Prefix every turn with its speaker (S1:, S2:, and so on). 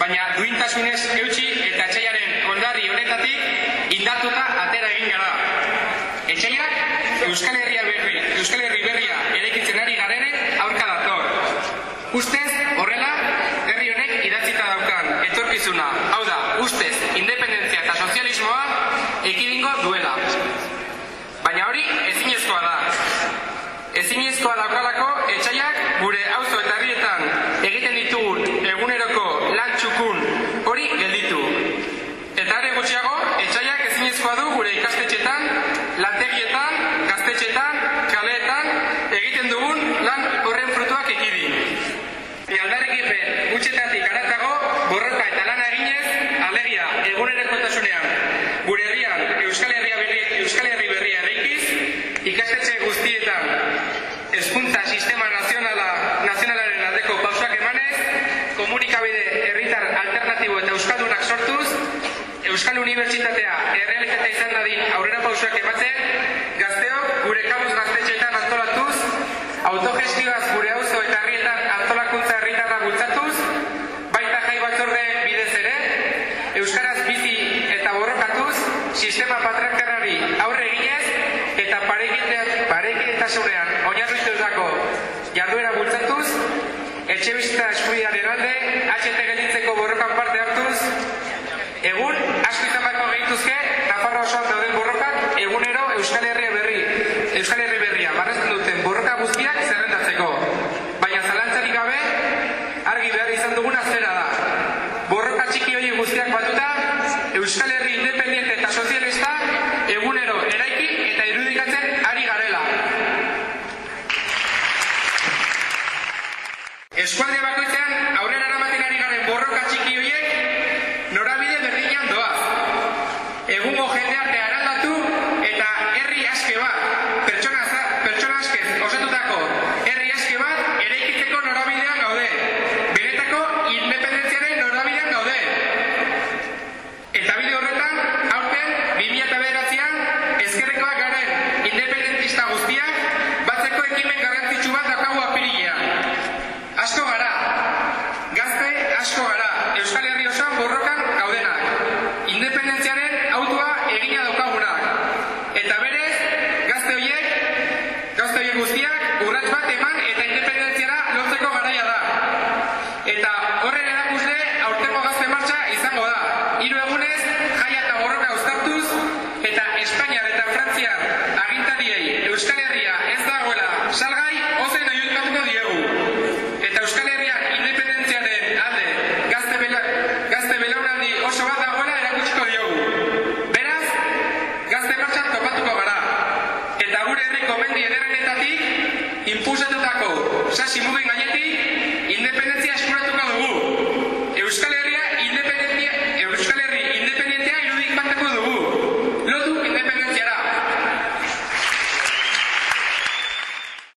S1: baina duintasunez eutxi eta etxaiaren ondari honetatik indatuta atera egin gara. Etxaiak Euskal Herria berri, Euskal Herri berria erekitzen ari garene aurka dator. Ustez horrela, herri honek idatzita daukan etorkizuna, hau da, ustez, independentzia eta sozialismoa ekidingo duela. Baina hori ezinezkoa da. Ezinezkoa daukalako etxaiak Euskal Unibertsitatea errealitatea izan dadin aurrera pausuak ematzen, gazteok gure kabuz gaztetxeetan antolatuz, autogestioaz gure auzo eta herrietan antolakuntza herritarra bultzatuz, baita jai batzorde bidez ere, Euskaraz bizi eta borrokatuz, sistema patriarkarari aurre eginez, eta parekideak parekidetasunean oinarrituzako jarduera bultzatuz, etxe bizitza eskubidearen alde, HT gelditzeko borroka escuadra पूरक usah tentang kau. Saya na dengan